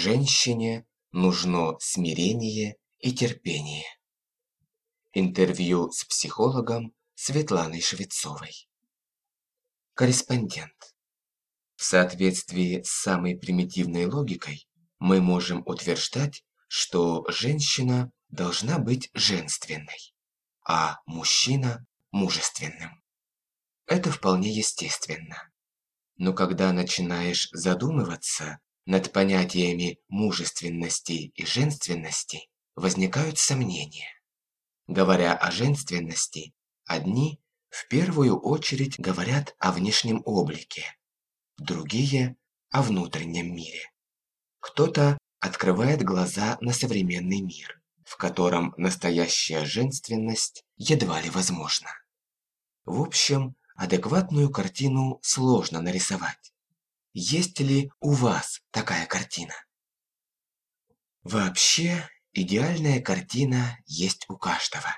Женщине нужно смирение и терпение. Интервью с психологом Светланой Швецовой. Корреспондент. В соответствии с самой примитивной логикой мы можем утверждать, что женщина должна быть женственной, а мужчина – мужественным. Это вполне естественно. Но когда начинаешь задумываться над понятиями мужественности и женственности, возникают сомнения. Говоря о женственности, одни в первую очередь говорят о внешнем облике, другие – о внутреннем мире. Кто-то открывает глаза на современный мир, в котором настоящая женственность едва ли возможна. В общем, адекватную картину сложно нарисовать. Есть ли у вас такая картина? Вообще, идеальная картина есть у каждого.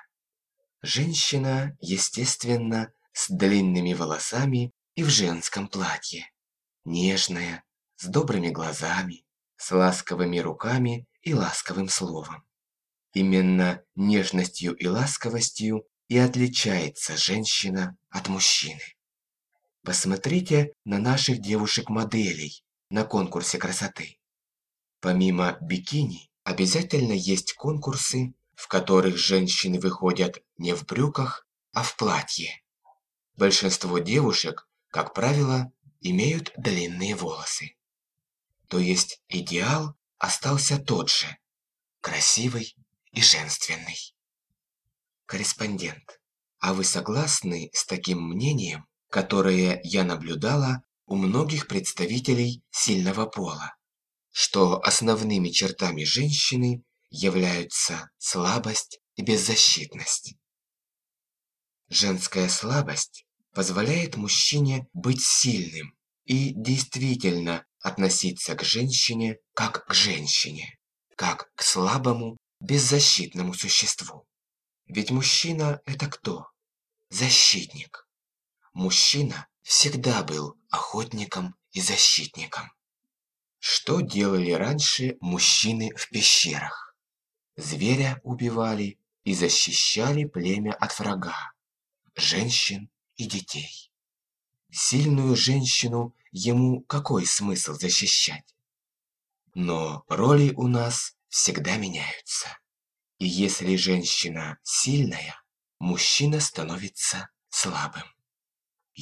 Женщина, естественно, с длинными волосами и в женском платье. Нежная, с добрыми глазами, с ласковыми руками и ласковым словом. Именно нежностью и ласковостью и отличается женщина от мужчины. Посмотрите на наших девушек-моделей на конкурсе красоты. Помимо бикини, обязательно есть конкурсы, в которых женщины выходят не в брюках, а в платье. Большинство девушек, как правило, имеют длинные волосы. То есть идеал остался тот же – красивый и женственный. Корреспондент, а вы согласны с таким мнением, которое я наблюдала у многих представителей сильного пола, что основными чертами женщины являются слабость и беззащитность. Женская слабость позволяет мужчине быть сильным и действительно относиться к женщине как к женщине, как к слабому, беззащитному существу. Ведь мужчина – это кто? Защитник. Мужчина всегда был охотником и защитником. Что делали раньше мужчины в пещерах? Зверя убивали и защищали племя от врага, женщин и детей. Сильную женщину ему какой смысл защищать? Но роли у нас всегда меняются. И если женщина сильная, мужчина становится слабым.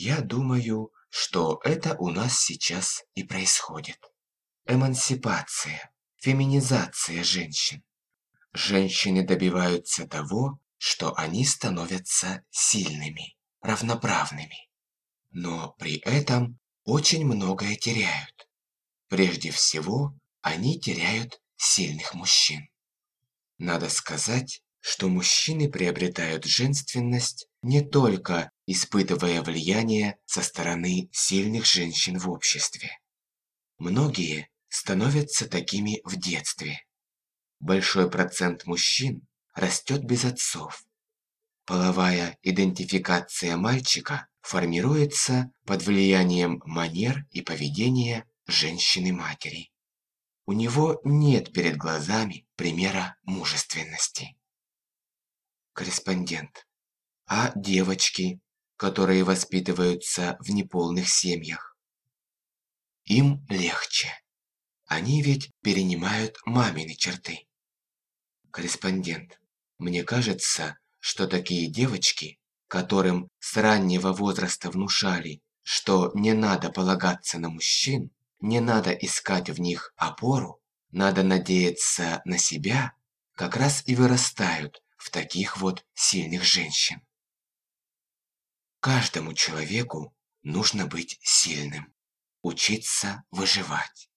Я думаю, что это у нас сейчас и происходит. Эмансипация, феминизация женщин. Женщины добиваются того, что они становятся сильными, равноправными. Но при этом очень многое теряют. Прежде всего, они теряют сильных мужчин. Надо сказать, что мужчины приобретают женственность не только испытывая влияние со стороны сильных женщин в обществе. Многие становятся такими в детстве. Большой процент мужчин растет без отцов. Половая идентификация мальчика формируется под влиянием манер и поведения женщины-матери. У него нет перед глазами примера мужественности. Корреспондент. А девочки, которые воспитываются в неполных семьях? Им легче. Они ведь перенимают мамины черты. Корреспондент. Мне кажется, что такие девочки, которым с раннего возраста внушали, что не надо полагаться на мужчин, не надо искать в них опору, надо надеяться на себя, как раз и вырастают в таких вот сильных женщин. Каждому человеку нужно быть сильным, учиться выживать.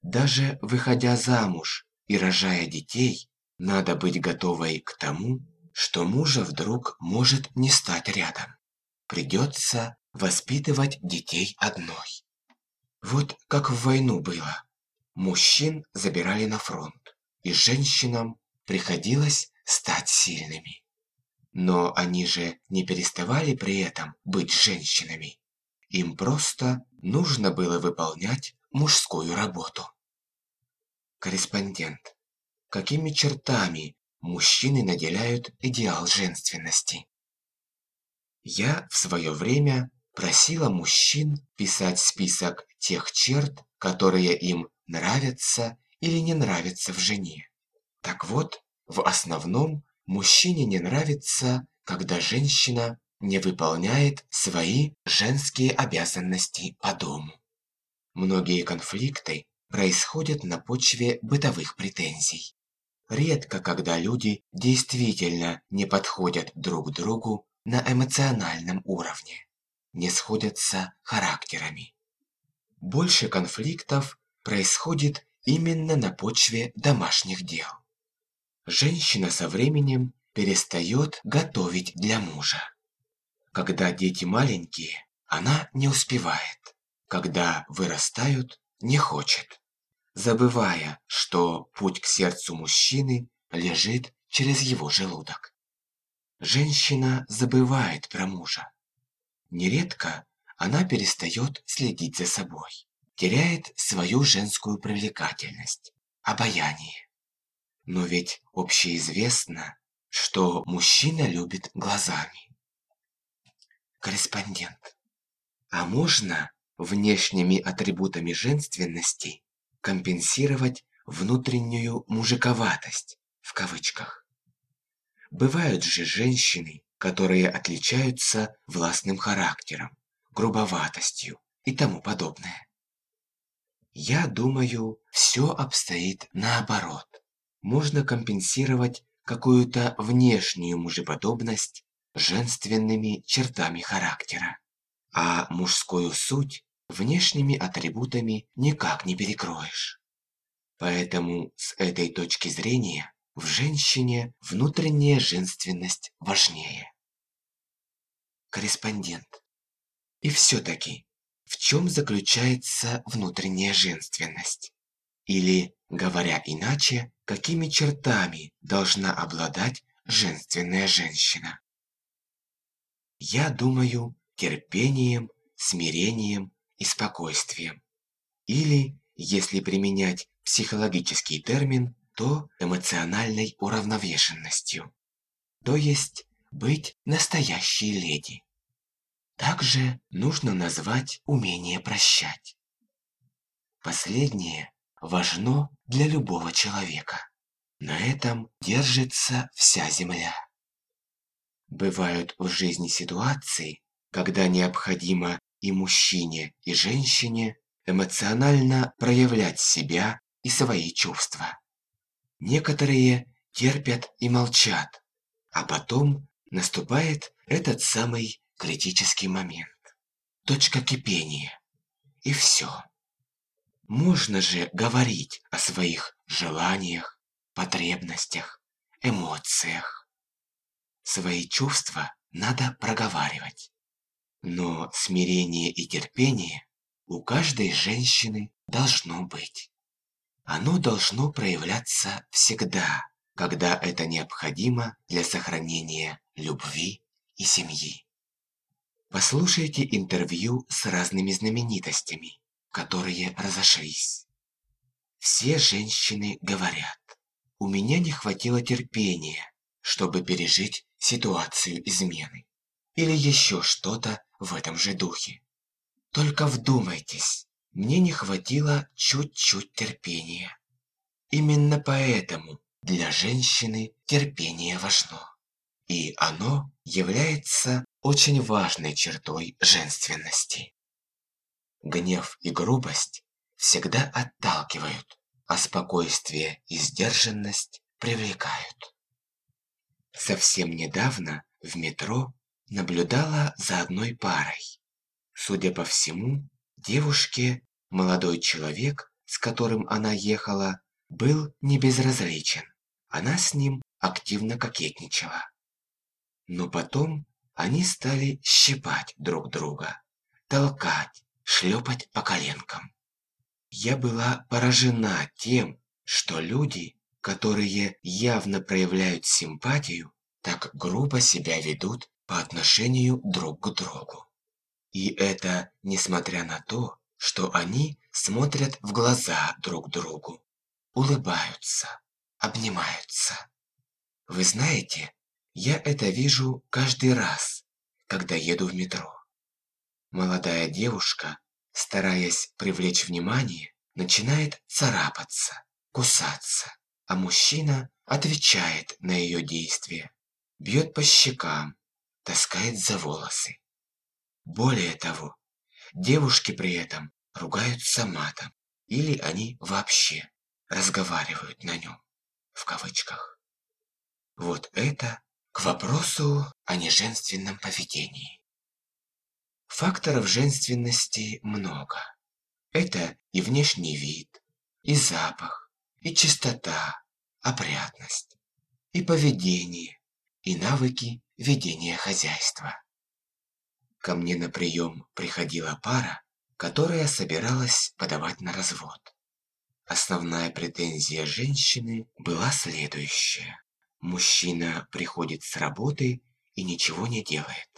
Даже выходя замуж и рожая детей, надо быть готовой к тому, что мужа вдруг может не стать рядом. Придется воспитывать детей одной. Вот как в войну было. Мужчин забирали на фронт, и женщинам приходилось стать сильными. Но они же не переставали при этом быть женщинами. Им просто нужно было выполнять мужскую работу. Корреспондент. Какими чертами мужчины наделяют идеал женственности? Я в свое время просила мужчин писать список тех черт, которые им нравятся или не нравятся в жене. Так вот, в основном мужчине не нравится, когда женщина не выполняет свои женские обязанности по дому. Многие конфликты происходят на почве бытовых претензий. Редко, когда люди действительно не подходят друг другу на эмоциональном уровне, не сходятся характерами. Больше конфликтов происходит именно на почве домашних дел. Женщина со временем перестает готовить для мужа. Когда дети маленькие, она не успевает. Когда вырастают, не хочет. Забывая, что путь к сердцу мужчины лежит через его желудок. Женщина забывает про мужа. Нередко она перестает следить за собой, теряет свою женскую привлекательность, обаяние. Но ведь общеизвестно, что мужчина любит глазами. Корреспондент. А можно внешними атрибутами женственности компенсировать внутреннюю мужиковатость в кавычках. Бывают же женщины, которые отличаются властным характером, грубоватостью и тому подобное. Я думаю, все обстоит наоборот. Можно компенсировать какую-то внешнюю мужеподобность женственными чертами характера, а мужскую суть внешними атрибутами никак не перекроешь. Поэтому с этой точки зрения в женщине внутренняя женственность важнее. Корреспондент. И все-таки, в чем заключается внутренняя женственность? Или, говоря иначе, какими чертами должна обладать женственная женщина? Я думаю, терпением, смирением и спокойствием. Или, если применять психологический термин, то эмоциональной уравновешенностью. То есть быть настоящей леди. Также нужно назвать умение прощать. Последнее важно для любого человека. На этом держится вся земля. Бывают в жизни ситуации, когда необходимо и мужчине, и женщине эмоционально проявлять себя и свои чувства. Некоторые терпят и молчат, а потом наступает этот самый критический момент. Точка кипения. И все. Можно же говорить о своих желаниях, потребностях, эмоциях. Свои чувства надо проговаривать. Но смирение и терпение у каждой женщины должно быть. Оно должно проявляться всегда, когда это необходимо для сохранения любви и семьи. Послушайте интервью с разными знаменитостями, которые разошлись. Все женщины говорят, у меня не хватило терпения, чтобы пережить ситуацию измены. Или еще что-то в этом же духе. Только вдумайтесь, мне не хватило чуть-чуть терпения. Именно поэтому для женщины терпение важно. И оно является очень важной чертой женственности. Гнев и грубость всегда отталкивают, а спокойствие и сдержанность привлекают. Совсем недавно в метро наблюдала за одной парой. Судя по всему, девушке молодой человек, с которым она ехала, был не безразличен. Она с ним активно кокетничала. Но потом они стали щипать друг друга, толкать, шлепать по коленкам. Я была поражена тем, что люди которые явно проявляют симпатию, так грубо себя ведут по отношению друг к другу. И это несмотря на то, что они смотрят в глаза друг другу. улыбаются, обнимаются. Вы знаете, я это вижу каждый раз, когда еду в метро. Молодая девушка, стараясь привлечь внимание, начинает царапаться, кусаться, а мужчина отвечает на ее действия, бьет по щекам, таскает за волосы. Более того, девушки при этом ругаются матом, или они вообще разговаривают на нем, в кавычках. Вот это к вопросу о неженственном поведении. Факторов женственности много. Это и внешний вид, и запах, и чистота, опрятность, и поведение, и навыки ведения хозяйства. Ко мне на прием приходила пара, которая собиралась подавать на развод. Основная претензия женщины была следующая. Мужчина приходит с работы и ничего не делает.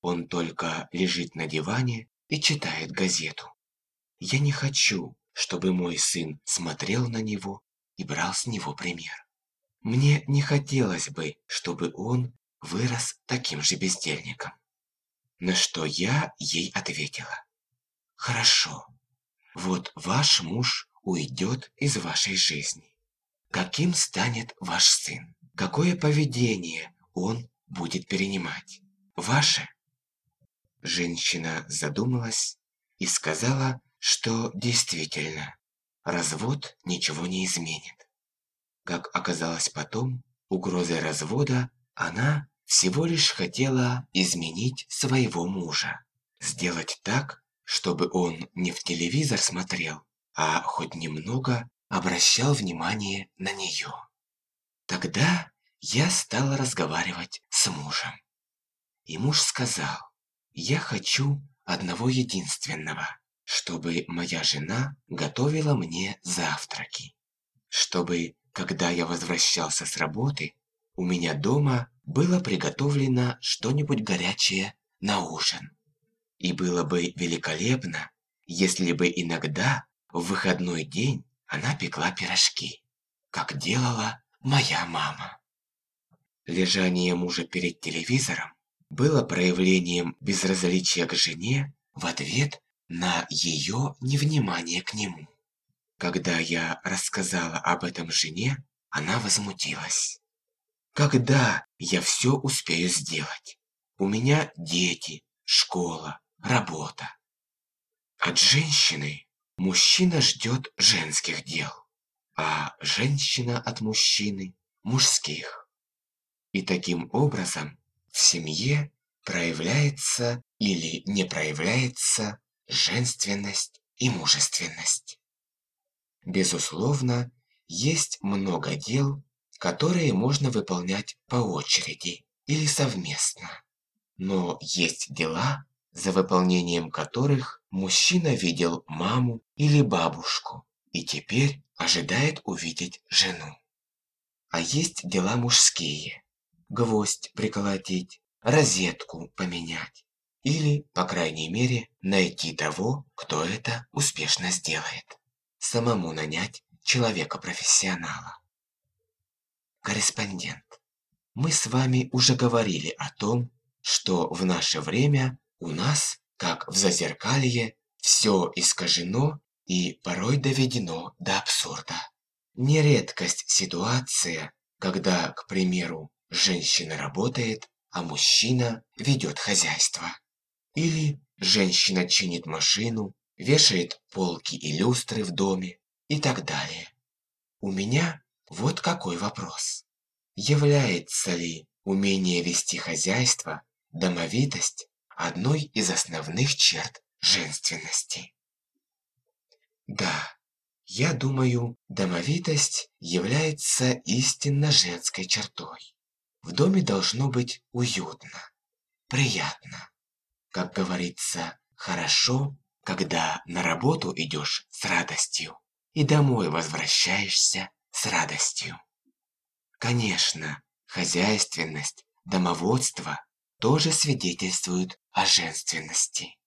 Он только лежит на диване и читает газету. Я не хочу, чтобы мой сын смотрел на него и брал с него пример. Мне не хотелось бы, чтобы он вырос таким же бездельником. На что я ей ответила. Хорошо, вот ваш муж уйдет из вашей жизни. Каким станет ваш сын? Какое поведение он будет перенимать? Ваше? Женщина задумалась и сказала, что действительно, развод ничего не изменит. Как оказалось потом, угрозой развода она всего лишь хотела изменить своего мужа. Сделать так, чтобы он не в телевизор смотрел, а хоть немного обращал внимание на нее. Тогда я стала разговаривать с мужем. И муж сказал, я хочу одного единственного, чтобы моя жена готовила мне завтраки. Чтобы, когда я возвращался с работы, у меня дома было приготовлено что-нибудь горячее на ужин. И было бы великолепно, если бы иногда в выходной день она пекла пирожки, как делала моя мама. Лежание мужа перед телевизором было проявлением безразличия к жене в ответ на ее невнимание к нему. Когда я рассказала об этом жене, она возмутилась. Когда я все успею сделать? У меня дети, школа, работа. От женщины мужчина ждет женских дел, а женщина от мужчины мужских. И таким образом в семье проявляется или не проявляется женственность и мужественность. Безусловно, есть много дел, которые можно выполнять по очереди или совместно. Но есть дела, за выполнением которых мужчина видел маму или бабушку и теперь ожидает увидеть жену. А есть дела мужские. Гвоздь приколотить, розетку поменять. Или, по крайней мере, найти того, кто это успешно сделает. Самому нанять человека-профессионала. Корреспондент. Мы с вами уже говорили о том, что в наше время у нас, как в зазеркалье, все искажено и порой доведено до абсурда. Не редкость ситуация, когда, к примеру, женщина работает, а мужчина ведет хозяйство. Или женщина чинит машину, вешает полки и люстры в доме и так далее. У меня вот какой вопрос. Является ли умение вести хозяйство, домовитость, одной из основных черт женственности? Да, я думаю, домовитость является истинно женской чертой. В доме должно быть уютно, приятно. Как говорится, хорошо, когда на работу идешь с радостью и домой возвращаешься с радостью. Конечно, хозяйственность, домоводство тоже свидетельствуют о женственности.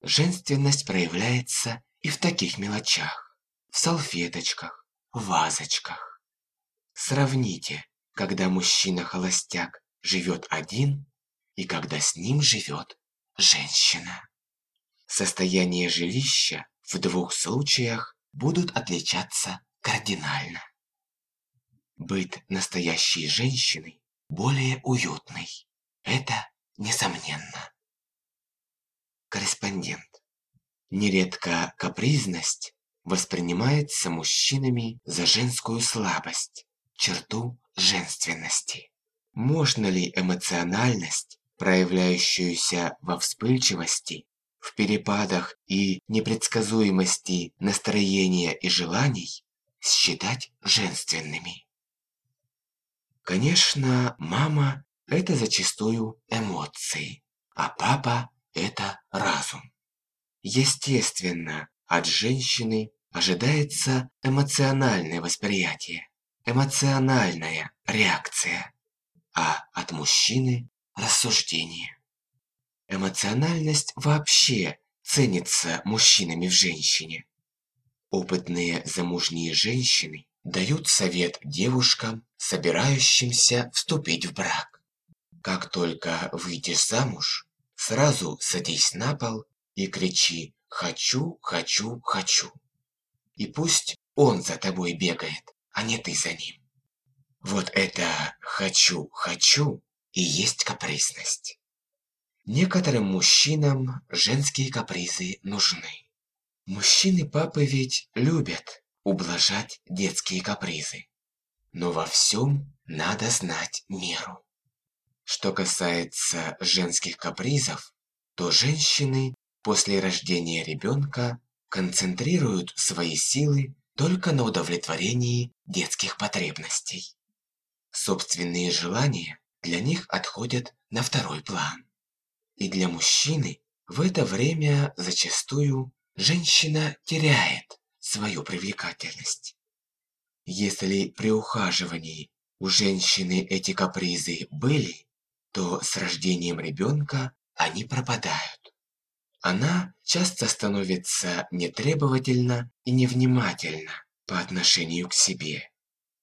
Женственность проявляется и в таких мелочах. В салфеточках, в вазочках. Сравните, когда мужчина-холостяк живет один и когда с ним живет женщина. Состояние жилища в двух случаях будут отличаться кардинально. Быт настоящей женщины более уютный. Это несомненно. Корреспондент. Нередко капризность воспринимается мужчинами за женскую слабость, черту женственности. Можно ли эмоциональность, проявляющуюся во вспыльчивости, в перепадах и непредсказуемости настроения и желаний, считать женственными? Конечно, мама – это зачастую эмоции, а папа – это разум. Естественно, от женщины ожидается эмоциональное восприятие, эмоциональная реакция, а от мужчины – рассуждение. Эмоциональность вообще ценится мужчинами в женщине. Опытные замужние женщины дают совет девушкам, собирающимся вступить в брак. Как только выйдешь замуж, сразу садись на пол и кричи «хочу, хочу, хочу». И пусть он за тобой бегает, а не ты за ним. Вот это «хочу, хочу» и есть капризность. Некоторым мужчинам женские капризы нужны. Мужчины-папы ведь любят ублажать детские капризы. Но во всем надо знать меру. Что касается женских капризов, то женщины после рождения ребенка концентрируют свои силы только на удовлетворении детских потребностей. Собственные желания для них отходят на второй план. И для мужчины в это время зачастую женщина теряет свою привлекательность. Если при ухаживании у женщины эти капризы были, то с рождением ребенка они пропадают. Она часто становится нетребовательна и невнимательна по отношению к себе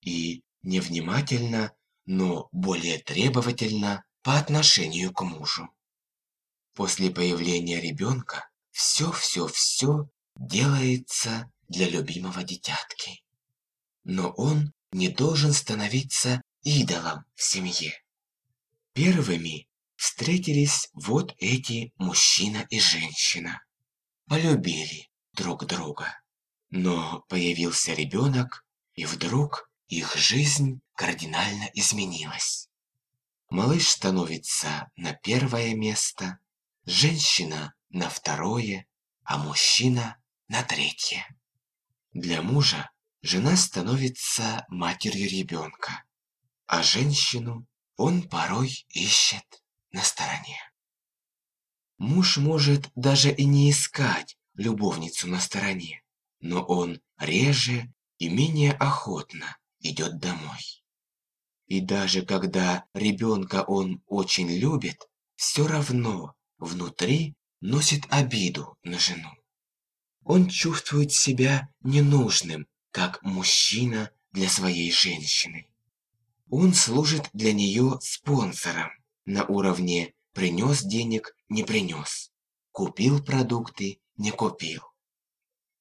и невнимательна, но более требовательна по отношению к мужу. После появления ребенка все-все-все делается для любимого детятки. Но он не должен становиться идолом в семье. Первыми встретились вот эти мужчина и женщина. Полюбили друг друга. Но появился ребенок, и вдруг их жизнь кардинально изменилась. Малыш становится на первое место, женщина на второе, а мужчина на третье. Для мужа жена становится матерью ребенка, а женщину он порой ищет на стороне. Муж может даже и не искать любовницу на стороне, но он реже и менее охотно идет домой. И даже когда ребенка он очень любит, все равно внутри носит обиду на жену. Он чувствует себя ненужным, как мужчина для своей женщины. Он служит для нее спонсором на уровне принес денег, не принес, купил продукты, не купил.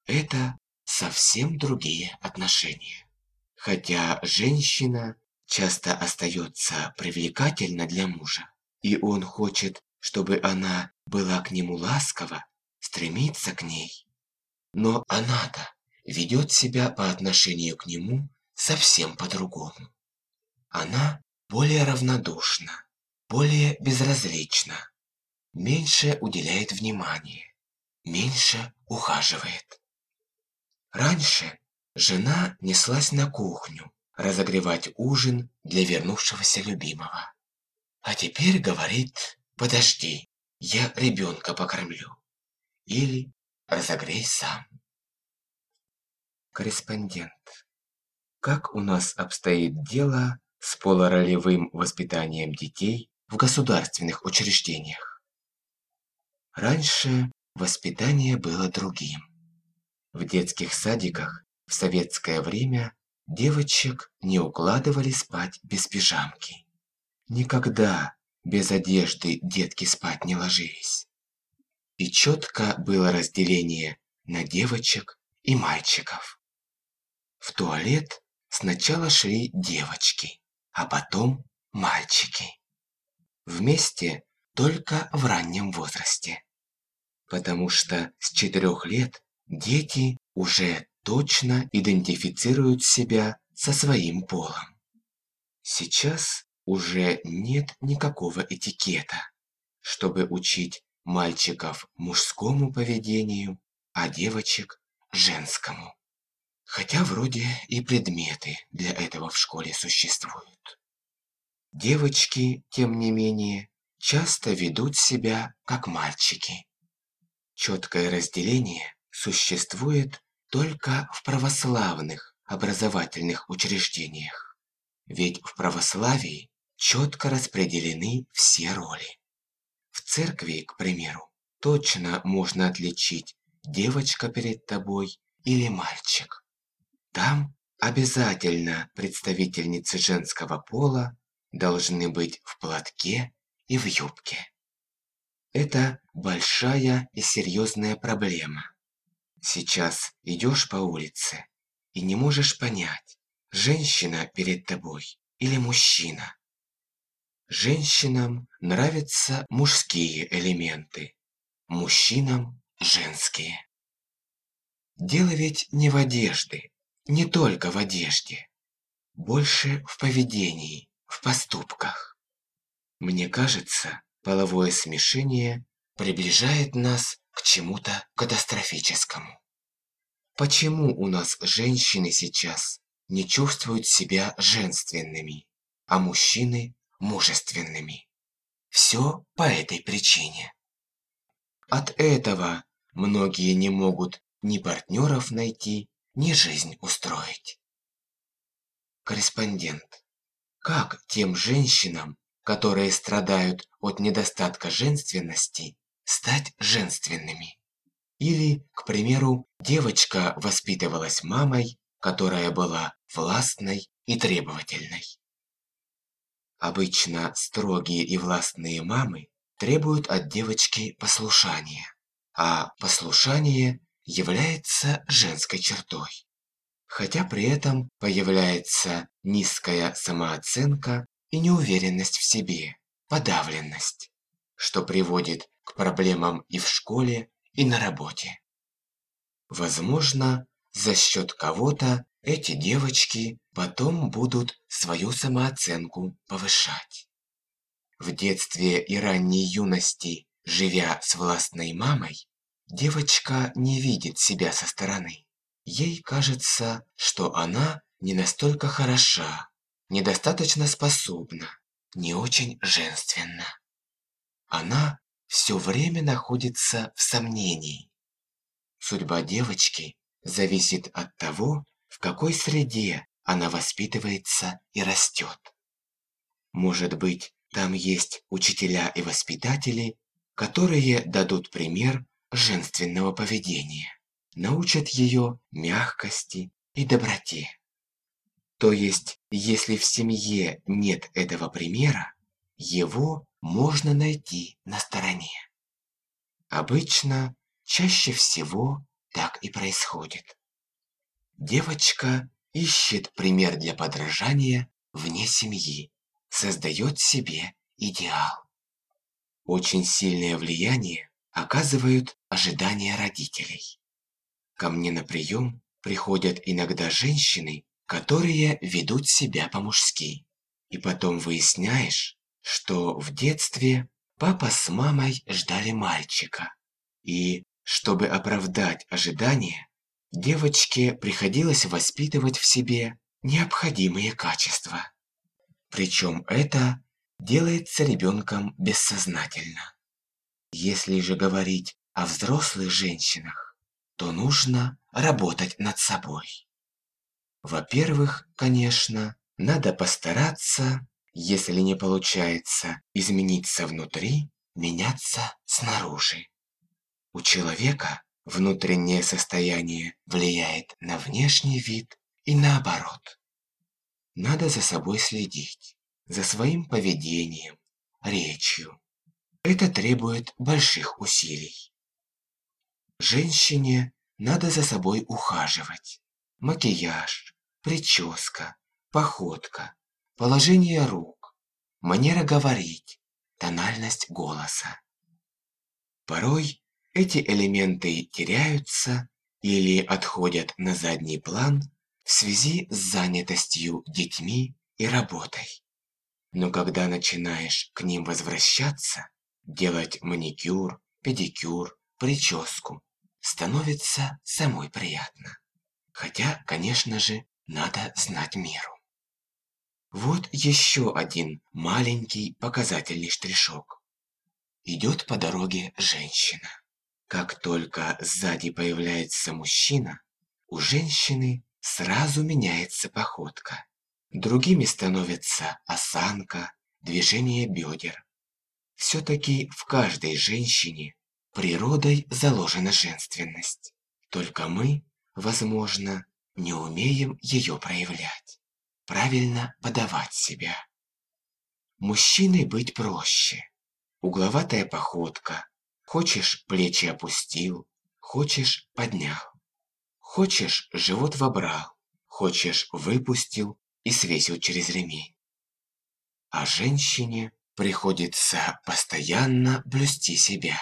Это совсем другие отношения. Хотя женщина часто остается привлекательна для мужа, и он хочет чтобы она была к нему ласкова, стремится к ней. Но она-то ведет себя по отношению к нему совсем по-другому. Она более равнодушна, более безразлична, меньше уделяет внимания, меньше ухаживает. Раньше жена неслась на кухню разогревать ужин для вернувшегося любимого. А теперь говорит подожди, я ребенка покормлю. Или разогрей сам. Корреспондент. Как у нас обстоит дело с полуролевым воспитанием детей в государственных учреждениях? Раньше воспитание было другим. В детских садиках В советское время девочек не укладывали спать без пижамки. Никогда без одежды детки спать не ложились. И четко было разделение на девочек и мальчиков. В туалет сначала шли девочки, а потом мальчики. Вместе только в раннем возрасте. Потому что с четырех лет дети уже точно идентифицируют себя со своим полом. Сейчас уже нет никакого этикета, чтобы учить мальчиков мужскому поведению, а девочек женскому. Хотя вроде и предметы для этого в школе существуют. Девочки, тем не менее, часто ведут себя как мальчики. Четкое разделение существует только в православных образовательных учреждениях. Ведь в православии четко распределены все роли. В церкви, к примеру, точно можно отличить девочка перед тобой или мальчик. Там обязательно представительницы женского пола должны быть в платке и в юбке. Это большая и серьезная проблема. Сейчас идешь по улице и не можешь понять, женщина перед тобой или мужчина. Женщинам нравятся мужские элементы, мужчинам – женские. Дело ведь не в одежде, не только в одежде. Больше в поведении, в поступках. Мне кажется, половое смешение приближает нас к чему-то катастрофическому. Почему у нас женщины сейчас не чувствуют себя женственными, а мужчины мужественными? Все по этой причине. От этого многие не могут ни партнеров найти, ни жизнь устроить. Корреспондент. Как тем женщинам, которые страдают от недостатка женственности, стать женственными? Или, к примеру, девочка воспитывалась мамой, которая была властной и требовательной. Обычно строгие и властные мамы требуют от девочки послушания, а послушание является женской чертой. Хотя при этом появляется низкая самооценка и неуверенность в себе, подавленность, что приводит к проблемам и в школе, и на работе. Возможно, за счет кого-то эти девочки потом будут свою самооценку повышать. В детстве и ранней юности, живя с властной мамой, девочка не видит себя со стороны. Ей кажется, что она не настолько хороша, недостаточно способна, не очень женственна. Она все время находится в сомнении. Судьба девочки зависит от того, в какой среде она воспитывается и растет. Может быть, там есть учителя и воспитатели, которые дадут пример женственного поведения, научат ее мягкости и доброте. То есть, если в семье нет этого примера, его можно найти на стороне. Обычно, чаще всего, так и происходит. Девочка ищет пример для подражания вне семьи, создает себе идеал. Очень сильное влияние оказывают ожидания родителей. Ко мне на прием приходят иногда женщины, которые ведут себя по-мужски. И потом выясняешь, что в детстве папа с мамой ждали мальчика. И, чтобы оправдать ожидания, девочке приходилось воспитывать в себе необходимые качества. Причем это делается ребенком бессознательно. Если же говорить о взрослых женщинах, то нужно работать над собой. Во-первых, конечно, надо постараться если не получается измениться внутри, меняться снаружи. У человека Внутреннее состояние влияет на внешний вид и наоборот. Надо за собой следить, за своим поведением, речью. Это требует больших усилий. Женщине надо за собой ухаживать. Макияж, прическа, походка, положение рук, манера говорить, тональность голоса. Порой эти элементы теряются или отходят на задний план в связи с занятостью детьми и работой. Но когда начинаешь к ним возвращаться, делать маникюр, педикюр, прическу, становится самой приятно. Хотя, конечно же, надо знать меру. Вот еще один маленький показательный штришок. Идет по дороге женщина. Как только сзади появляется мужчина, у женщины сразу меняется походка. Другими становятся осанка, движение бедер. Все-таки в каждой женщине природой заложена женственность. Только мы, возможно, не умеем ее проявлять, правильно подавать себя. Мужчиной быть проще. Угловатая походка, Хочешь, плечи опустил, хочешь, поднял. Хочешь, живот вобрал, хочешь, выпустил и свесил через ремень. А женщине приходится постоянно блюсти себя,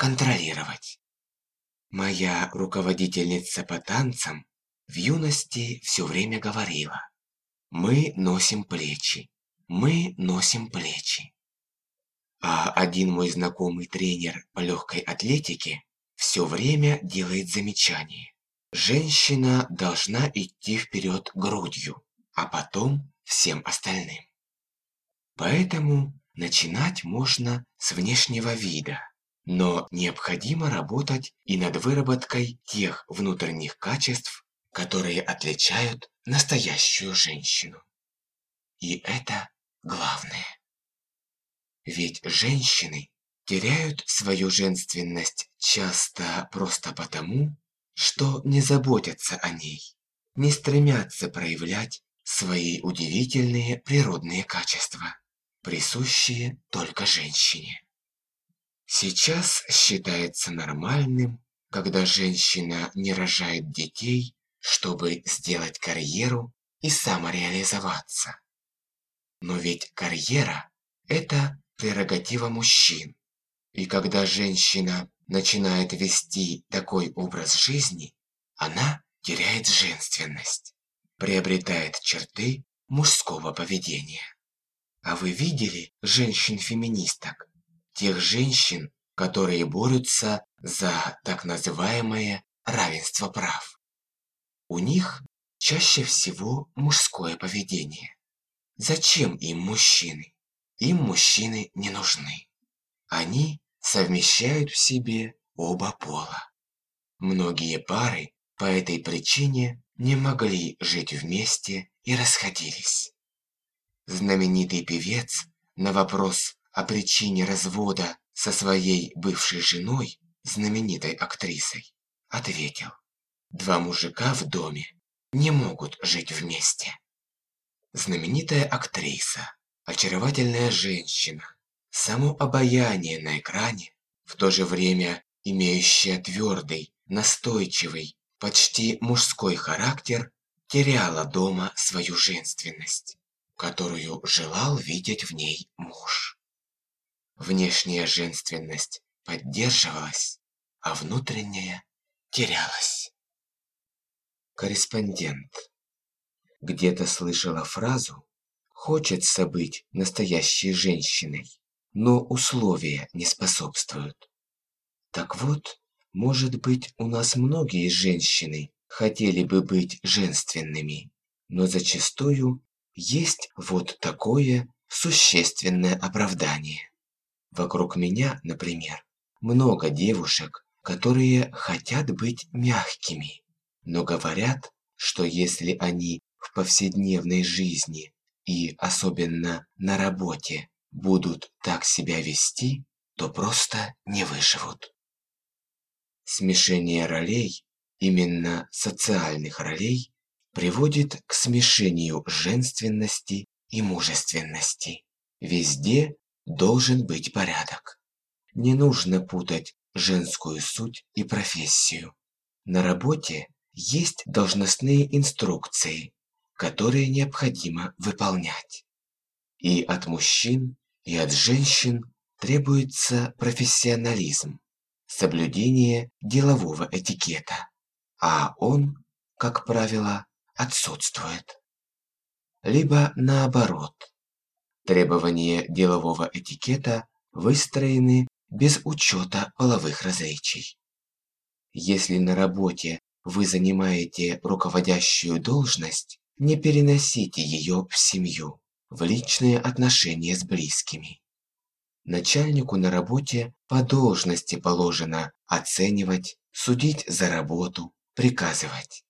контролировать. Моя руководительница по танцам в юности все время говорила, мы носим плечи, мы носим плечи. А один мой знакомый тренер по легкой атлетике все время делает замечание. Женщина должна идти вперед грудью, а потом всем остальным. Поэтому начинать можно с внешнего вида, но необходимо работать и над выработкой тех внутренних качеств, которые отличают настоящую женщину. И это главное. Ведь женщины теряют свою женственность часто просто потому, что не заботятся о ней, не стремятся проявлять свои удивительные природные качества, присущие только женщине. Сейчас считается нормальным, когда женщина не рожает детей, чтобы сделать карьеру и самореализоваться. Но ведь карьера – это прерогатива мужчин. И когда женщина начинает вести такой образ жизни, она теряет женственность, приобретает черты мужского поведения. А вы видели женщин-феминисток? Тех женщин, которые борются за так называемое равенство прав. У них чаще всего мужское поведение. Зачем им мужчины? Им мужчины не нужны. Они совмещают в себе оба пола. Многие пары по этой причине не могли жить вместе и расходились. Знаменитый певец на вопрос о причине развода со своей бывшей женой, знаменитой актрисой, ответил, два мужика в доме не могут жить вместе. Знаменитая актриса очаровательная женщина, само обаяние на экране, в то же время имеющая твердый, настойчивый, почти мужской характер, теряла дома свою женственность, которую желал видеть в ней муж. Внешняя женственность поддерживалась, а внутренняя терялась. Корреспондент. Где-то слышала фразу Хочется быть настоящей женщиной, но условия не способствуют. Так вот, может быть, у нас многие женщины хотели бы быть женственными, но зачастую есть вот такое существенное оправдание. Вокруг меня, например, много девушек, которые хотят быть мягкими, но говорят, что если они в повседневной жизни и особенно на работе будут так себя вести, то просто не выживут. Смешение ролей, именно социальных ролей, приводит к смешению женственности и мужественности. Везде должен быть порядок. Не нужно путать женскую суть и профессию. На работе есть должностные инструкции, которые необходимо выполнять. И от мужчин, и от женщин требуется профессионализм, соблюдение делового этикета, а он, как правило, отсутствует. Либо наоборот, требования делового этикета выстроены без учета половых различий. Если на работе вы занимаете руководящую должность, не переносите ее в семью, в личные отношения с близкими. Начальнику на работе по должности положено оценивать, судить за работу, приказывать.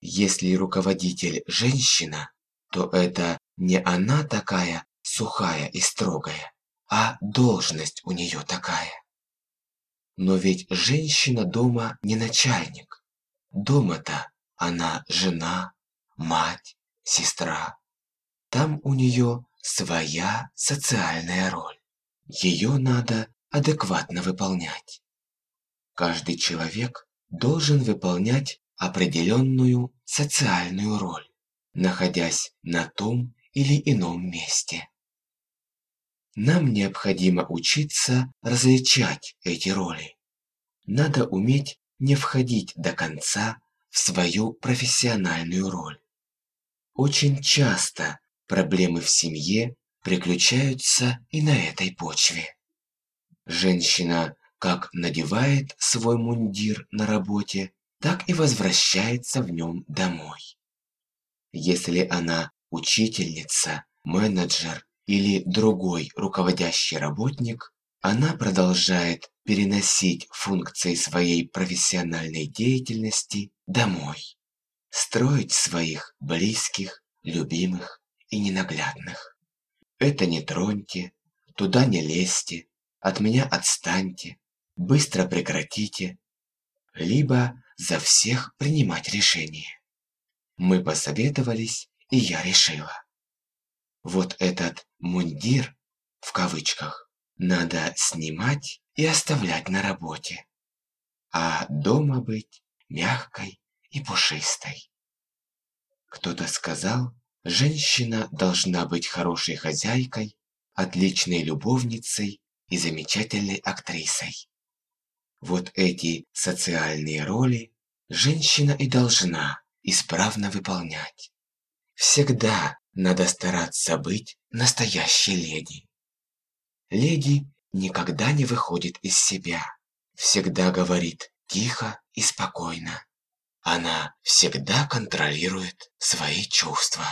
Если руководитель женщина, то это не она такая сухая и строгая, а должность у нее такая. Но ведь женщина дома не начальник. Дома-то она жена, мать, сестра. Там у нее своя социальная роль. Ее надо адекватно выполнять. Каждый человек должен выполнять определенную социальную роль, находясь на том или ином месте. Нам необходимо учиться различать эти роли. Надо уметь не входить до конца в свою профессиональную роль. Очень часто проблемы в семье приключаются и на этой почве. Женщина как надевает свой мундир на работе, так и возвращается в нем домой. Если она учительница, менеджер или другой руководящий работник, она продолжает переносить функции своей профессиональной деятельности домой, строить своих близких, любимых и ненаглядных. Это не троньте, туда не лезьте, от меня отстаньте, быстро прекратите, либо за всех принимать решение. Мы посоветовались, и я решила. Вот этот «мундир» в кавычках надо снимать и оставлять на работе, а дома быть мягкой и пушистой. Кто-то сказал, Женщина должна быть хорошей хозяйкой, отличной любовницей и замечательной актрисой. Вот эти социальные роли женщина и должна исправно выполнять. Всегда надо стараться быть настоящей леди. Леди никогда не выходит из себя, всегда говорит тихо и спокойно. Она всегда контролирует свои чувства.